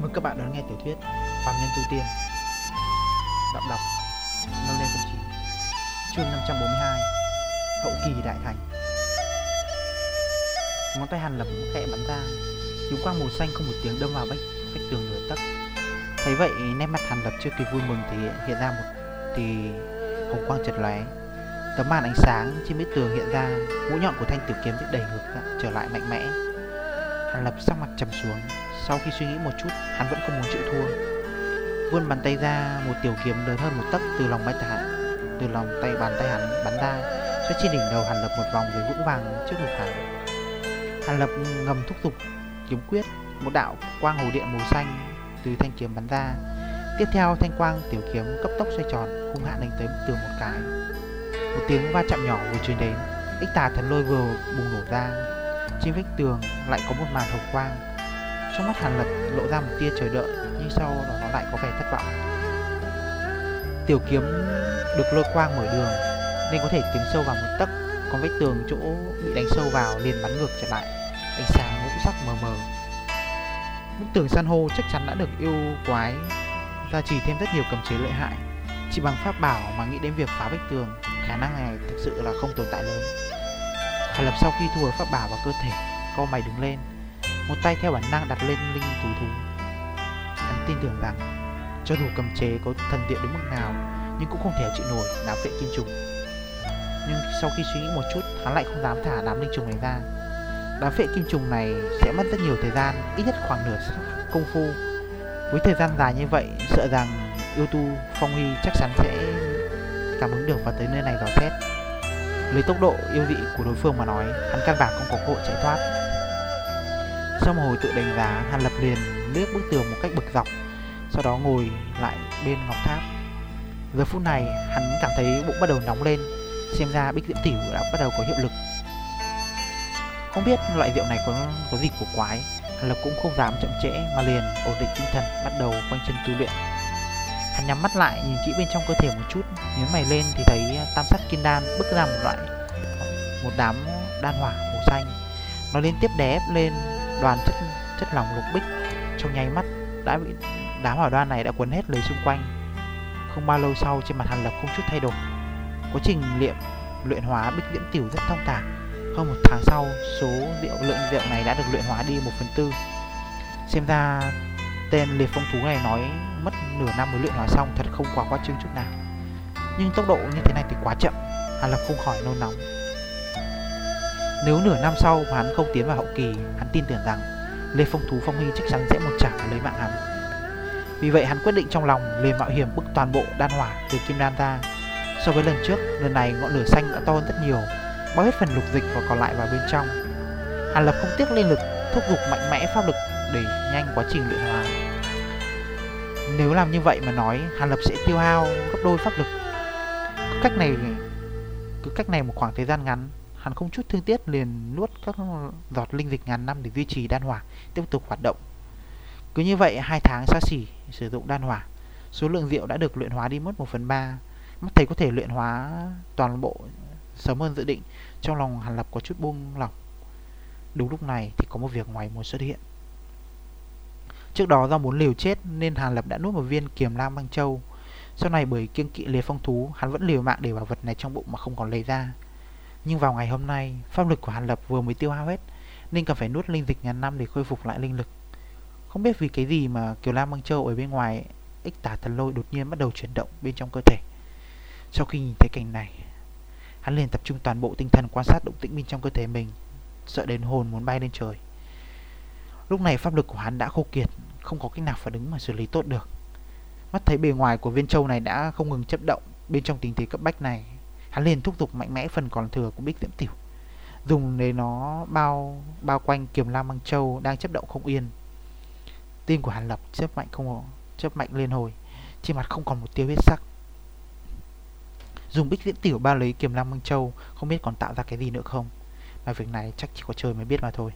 Mời các bạn đón nghe tiểu thuyết Phạm Nhân Tu Tiên. Đọc đọc. Nâu Lên 09 Chương 542 Hậu kỳ đại thành. Ngón tay hàn lầm khẽ bắn ra. Chúng quang màu xanh không một tiếng đâm vào vách vách tường nửa tấc. Thấy vậy, nét mặt hàn lập chưa kịp vui mừng thì hiện ra một thì hồng quang chật lóe. Tấm màn ánh sáng trên bức tường hiện ra, Mũi nhọn của thanh tiểu kiếm bị đẩy ngược trở lại mạnh mẽ. Hàn lập sắc mặt trầm xuống sau khi suy nghĩ một chút, hắn vẫn không muốn chịu thua. Vươn bàn tay ra, một tiểu kiếm lớn hơn một tấc từ lòng tay hắn, từ lòng tay bàn tay hắn bắn ra, xoay trên đỉnh đầu Hàn Lập một vòng rồi vững vàng trước ngực hắn. Hàn Lập ngầm thúc giục kiếm quyết, một đạo quang hồ điện màu xanh từ thanh kiếm bắn ra. Tiếp theo thanh quang tiểu kiếm cấp tốc xoay tròn, hung hãn đánh tới từ một cái. Một tiếng va chạm nhỏ vừa truyền đến, ích tà thần lôi vừa bùng nổ ra. Trên vách tường lại có một màn hồng quang trong mắt Hàn Lập lộ ra một tia chờ đợi, Nhưng sau đó nó lại có vẻ thất vọng. Tiểu kiếm được lôi quang mở đường, Nên có thể tiến sâu vào một tấc Còn vách tường chỗ bị đánh sâu vào liền bắn ngược trở lại, Ánh sáng ngũ sắc mờ mờ. Bức tường san hô chắc chắn đã được yêu quái, Gia trì thêm rất nhiều cầm chế lợi hại. Chỉ bằng pháp bảo mà nghĩ đến việc phá vách tường, Khả năng này thực sự là không tồn tại lớn. Hàn Lập sau khi thu hồi pháp bảo vào cơ thể, Co mày đứng lên một tay theo bản năng đặt lên linh thú thú. Hắn tin tưởng rằng, Cho dù cầm chế có thần điện đến mức nào, Nhưng cũng không thể chịu nổi đám vệ kim trùng. Nhưng sau khi suy nghĩ một chút, Hắn lại không dám thả đám linh trùng này ra. Đám vệ kim trùng này sẽ mất rất nhiều thời gian, Ít nhất khoảng nửa công phu. Với thời gian dài như vậy, Sợ rằng yêu tu, phong huy chắc chắn sẽ cảm ứng được và tới nơi này dò xét. Lấy tốc độ yêu vị của đối phương mà nói, Hắn căn bản không có cơ hội chạy thoát sau một hồi tự đánh giá, Hàn Lập liền liếc bức tường một cách bực dọc, sau đó ngồi lại bên ngọc tháp. Giờ phút này, hắn cảm thấy bụng bắt đầu nóng lên, xem ra bích diễm tiểu đã bắt đầu có hiệu lực. Không biết loại rượu này có có gì của quái, Hàn Lập cũng không dám chậm trễ mà liền ổn định tinh thần bắt đầu quanh chân tu luyện. Hắn nhắm mắt lại nhìn kỹ bên trong cơ thể một chút, nhớ mày lên thì thấy tam sắc kim đan bức ra một loại một đám đan hỏa màu xanh. Nó liên tiếp đè ép lên đoàn chất chất lỏng lục bích trong nháy mắt đã bị, đám hỏa đoan này đã cuốn hết lấy xung quanh. Không bao lâu sau, trên mặt hàn lập không chút thay đổi. Quá trình liệm, luyện hóa bích diễm tiểu rất thông thả. Hơn một tháng sau, số liệu lượng rượu này đã được luyện hóa đi một phần tư. Xem ra tên liệt phong thú này nói mất nửa năm mới luyện hóa xong thật không quá quá trương chút nào. Nhưng tốc độ như thế này thì quá chậm. Hàn lập không khỏi nôn nóng nếu nửa năm sau mà hắn không tiến vào hậu kỳ, hắn tin tưởng rằng Lê Phong Thú Phong Huy chắc chắn sẽ một trả lấy mạng hắn. Vì vậy hắn quyết định trong lòng liền mạo hiểm bức toàn bộ đan hỏa từ kim đan ra. So với lần trước, lần này ngọn lửa xanh đã to hơn rất nhiều, bao hết phần lục dịch và còn lại vào bên trong. Hàn Lập không tiếc linh lực, thúc giục mạnh mẽ pháp lực để nhanh quá trình luyện hóa. Nếu làm như vậy mà nói, Hàn Lập sẽ tiêu hao gấp đôi pháp lực. Cứ cách này cứ cách này một khoảng thời gian ngắn Hắn không chút thương tiếc liền nuốt các giọt linh dịch ngàn năm để duy trì đan hỏa tiếp tục hoạt động. Cứ như vậy hai tháng xa xỉ sử dụng đan hỏa, số lượng rượu đã được luyện hóa đi mất 1 phần 3. Mắt thấy có thể luyện hóa toàn bộ sớm hơn dự định, trong lòng Hàn Lập có chút buông lỏng. Đúng lúc này thì có một việc ngoài muốn xuất hiện. Trước đó do muốn liều chết nên Hàn Lập đã nuốt một viên kiềm lam băng châu. Sau này bởi kiêng kỵ liệt phong thú, hắn vẫn liều mạng để bảo vật này trong bụng mà không còn lấy ra. Nhưng vào ngày hôm nay, pháp lực của Hàn Lập vừa mới tiêu hao hết, nên cần phải nuốt linh dịch ngàn năm để khôi phục lại linh lực. Không biết vì cái gì mà Kiều Lam Băng Châu ở bên ngoài ích tả thần lôi đột nhiên bắt đầu chuyển động bên trong cơ thể. Sau khi nhìn thấy cảnh này, hắn liền tập trung toàn bộ tinh thần quan sát động tĩnh bên trong cơ thể mình, sợ đến hồn muốn bay lên trời. Lúc này pháp lực của hắn đã khô kiệt, không có cách nào phản ứng mà xử lý tốt được. Mắt thấy bề ngoài của viên châu này đã không ngừng chấp động bên trong tình thế cấp bách này, Hắn liền thúc giục mạnh mẽ phần còn thừa của Bích Diễm Tiểu. Dùng để nó bao bao quanh kiềm lam băng châu đang chấp động không yên. Tim của Hàn Lập chớp mạnh không chớp mạnh liên hồi. Trên mặt không còn một tia huyết sắc. Dùng Bích Diễm Tiểu bao lấy kiềm lam băng châu Không biết còn tạo ra cái gì nữa không? Mà việc này chắc chỉ có trời mới biết mà thôi.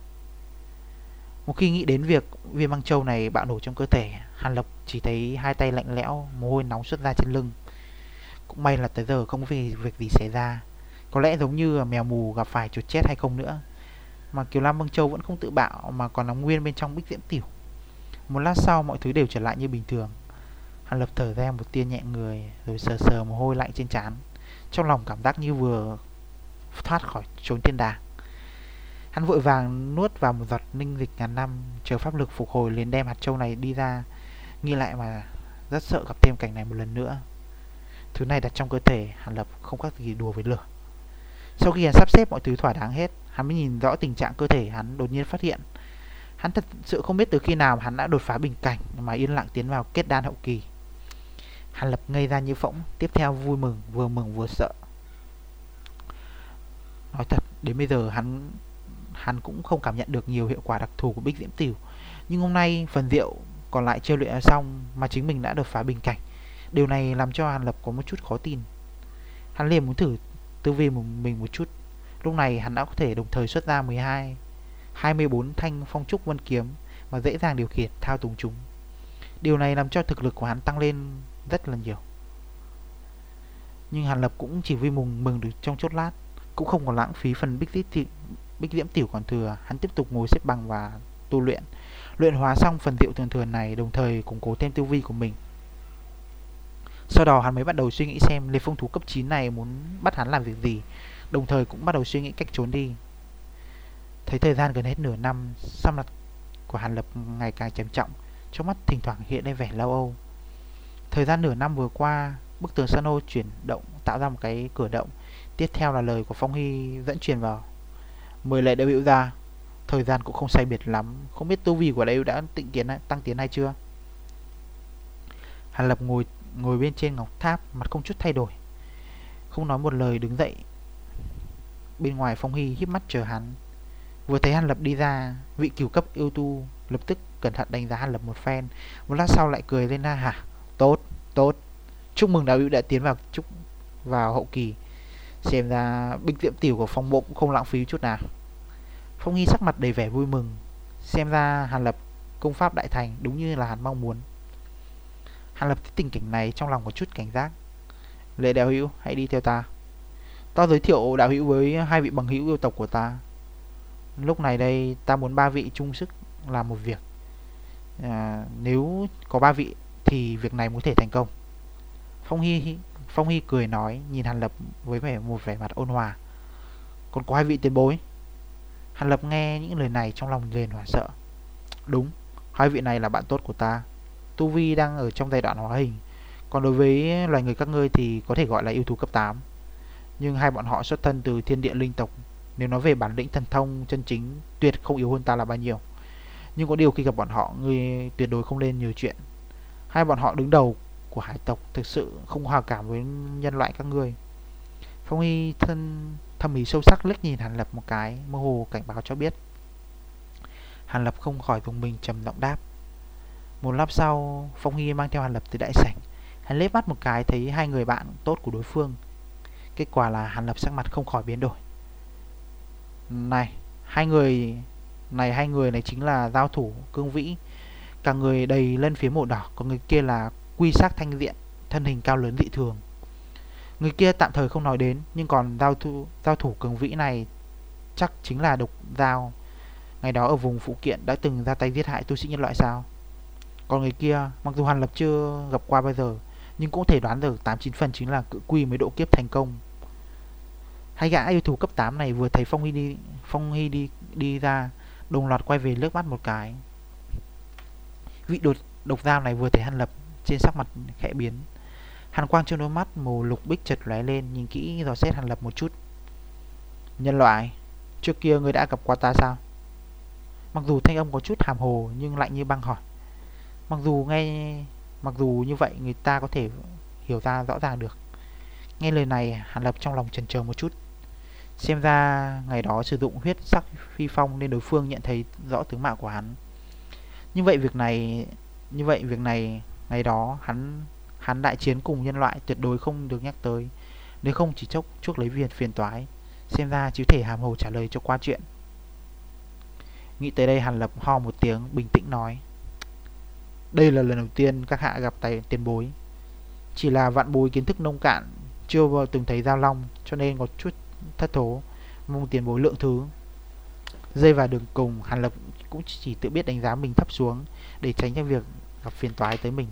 Một khi nghĩ đến việc viên băng châu này bạo nổ trong cơ thể, Hàn Lập chỉ thấy hai tay lạnh lẽo, mồ hôi nóng xuất ra trên lưng. Cũng may là tới giờ không có việc, việc gì xảy ra. Có lẽ giống như mèo mù gặp phải chuột chết hay không nữa. Mà Kiều Lam Băng Châu vẫn không tự bạo Mà còn nằm nguyên bên trong bích diễm tiểu. Một lát sau mọi thứ đều trở lại như bình thường. Hàn Lập thở ra một tia nhẹ người Rồi sờ sờ mồ hôi lạnh trên trán. Trong lòng cảm giác như vừa thoát khỏi trốn thiên đàng. Hắn vội vàng nuốt vào một giọt ninh dịch ngàn năm Chờ pháp lực phục hồi liền đem hạt châu này đi ra. Nghĩ lại mà rất sợ gặp thêm cảnh này một lần nữa. Thứ này đặt trong cơ thể, Hàn Lập không khác gì đùa với lửa. Sau khi hắn sắp xếp mọi thứ thỏa đáng hết, Hắn mới nhìn rõ tình trạng cơ thể hắn đột nhiên phát hiện. Hắn thật sự không biết từ khi nào hắn đã đột phá bình cảnh Mà yên lặng tiến vào kết đan hậu kỳ. Hàn Lập ngây ra như phỗng, Tiếp theo vui mừng, vừa mừng vừa sợ. Nói thật, đến bây giờ hắn hắn cũng không cảm nhận được nhiều hiệu quả đặc thù của Bích Diễm Tiểu. Nhưng hôm nay phần rượu còn lại chưa luyện xong mà chính mình đã đột phá bình cảnh. Điều này làm cho Hàn Lập có một chút khó tin. Hắn liền muốn thử tư vi mình một chút. Lúc này hắn đã có thể đồng thời xuất ra 12 24 thanh phong trúc vân kiếm mà dễ dàng điều khiển thao túng chúng. Điều này làm cho thực lực của hắn tăng lên rất là nhiều. Nhưng Hàn Lập cũng chỉ vui mừng mừng được trong chốt lát Cũng không còn lãng phí phần bích diễm tiểu, bích diễm tiểu còn thừa. Hắn tiếp tục ngồi xếp bằng và tu luyện. Luyện hóa xong phần rượu thường thường này Đồng thời củng cố thêm tư vi của mình. Sau đó hắn mới bắt đầu suy nghĩ xem Liệt phong thú cấp 9 này muốn bắt hắn làm việc gì, Đồng thời cũng bắt đầu suy nghĩ cách trốn đi. Thấy thời gian gần hết nửa năm Xăm mặt của Hàn Lập ngày càng trầm trọng, Trong mắt thỉnh thoảng hiện lên vẻ lâu âu. Thời gian nửa năm vừa qua, Bức tường san hô chuyển động Tạo ra một cái cửa động, Tiếp theo là lời của Phong Hy dẫn truyền vào. Mời lệ đã biểu ra, Thời gian cũng không sai biệt lắm, Không biết tu vi của đây đã tịnh tiến tăng tiến hay chưa? Hàn Lập ngồi ngồi bên trên ngọc tháp Mặt không chút thay đổi. Không nói một lời đứng dậy. Bên ngoài Phong Hy híp mắt chờ hắn. Vừa thấy Hàn Lập đi ra Vị cửu cấp yêu tu lập tức cẩn thận đánh giá Hàn Lập một phen. Một lát sau lại cười lên ha hả. Tốt, tốt. Chúc mừng đạo hữu đã tiến vào chúc vào hậu kỳ. Xem ra binh tiệm tiểu của phong bộ cũng không lãng phí chút nào. Phong Hy sắc mặt đầy vẻ vui mừng. Xem ra Hàn Lập công pháp đại thành đúng như là hắn mong muốn. Hàn Lập thấy tình cảnh này trong lòng có chút cảnh giác. Lệ đạo hữu hãy đi theo ta. Ta giới thiệu đạo hữu với hai vị bằng hữu yêu tộc của ta. Lúc này đây ta muốn ba vị chung sức làm một việc. À, Nếu có ba vị thì việc này mới thể thành công. Phong Hy Phong Hy cười nói nhìn Hàn Lập với vẻ một vẻ mặt ôn hòa. Còn có hai vị tiền bối. Hàn Lập nghe những lời này trong lòng liền hoảng sợ. Đúng Hai vị này là bạn tốt của ta. Tu Vi đang ở trong giai đoạn hóa hình. Còn đối với loài người các ngươi thì có thể gọi là yêu thú cấp 8 Nhưng hai bọn họ xuất thân từ thiên địa linh tộc, Nếu nói về bản lĩnh thần thông, chân chính, Tuyệt không yếu hơn ta là bao nhiêu. Nhưng có điều khi gặp bọn họ, Ngươi tuyệt đối không nên nhiều chuyện. Hai bọn họ đứng đầu của hải tộc Thực sự không hòa cảm với nhân loại các ngươi. Phong Y thân thâm ý sâu sắc liếc nhìn Hàn Lập một cái, Mơ hồ cảnh báo cho biết. Hàn Lập không khỏi vùng mình trầm giọng đáp. Một lát sau Phong Hy mang theo Hàn Lập từ đại sảnh. Hắn lết mắt một cái thấy hai người bạn tốt của đối phương. Kết quả là Hàn Lập sắc mặt không khỏi biến đổi. Này Hai người Này hai người này chính là giao thủ cương vĩ. Cả người đầy lên phía mộ đỏ Còn người kia là quy sắc thanh diện Thân hình cao lớn dị thường. Người kia tạm thời không nói đến Nhưng còn giao thủ, giao thủ cường vĩ này Chắc chính là độc giao Ngày đó ở vùng phụ kiện đã từng ra tay giết hại tu sĩ nhân loại sao? Còn người kia, Mặc dù Hàn Lập chưa gặp qua bao giờ, Nhưng cũng thể đoán được 89 phần chính là cự quy mới độ kiếp thành công. Hai gã yêu thú cấp 8 này vừa thấy Phong Hy đi, Phong Hy đi đi ra, Đồng loạt quay về lướt mắt một cái. Vị đột, độc giao này vừa thấy Hàn Lập Trên sắc mặt khẽ biến. Hàn quang trong đôi mắt màu lục bích chợt lóe lên, Nhìn kỹ dò xét Hàn Lập một chút. Nhân loại, Trước kia người đã gặp qua ta sao? Mặc dù thanh âm có chút hàm hồ Nhưng lạnh như băng hỏi Mặc dù nghe, Mặc dù như vậy người ta có thể hiểu ra rõ ràng được. Nghe lời này, Hàn Lập trong lòng chần chờ một chút. Xem ra ngày đó sử dụng huyết sắc phi phong Nên đối phương nhận thấy rõ tướng mạo của hắn. Như vậy việc này, Như vậy việc này, Ngày đó hắn Hắn đại chiến cùng nhân loại tuyệt đối không được nhắc tới. Nếu không chỉ chốc chuốc lấy việc phiền toái. Xem ra chứ thể hàm hồ trả lời cho qua chuyện. Nghĩ tới đây Hàn Lập ho một tiếng, bình tĩnh nói. Đây là lần đầu tiên các hạ gặp tài tiền bối. Chỉ là vạn bối kiến thức nông cạn Chưa bao từng thấy giao long Cho nên có chút thất thố. Mong tiền bối lượng thứ. Dây vào đường cùng, Hàn Lập cũng chỉ tự biết đánh giá mình thấp xuống để tránh cho việc gặp phiền toái tới mình.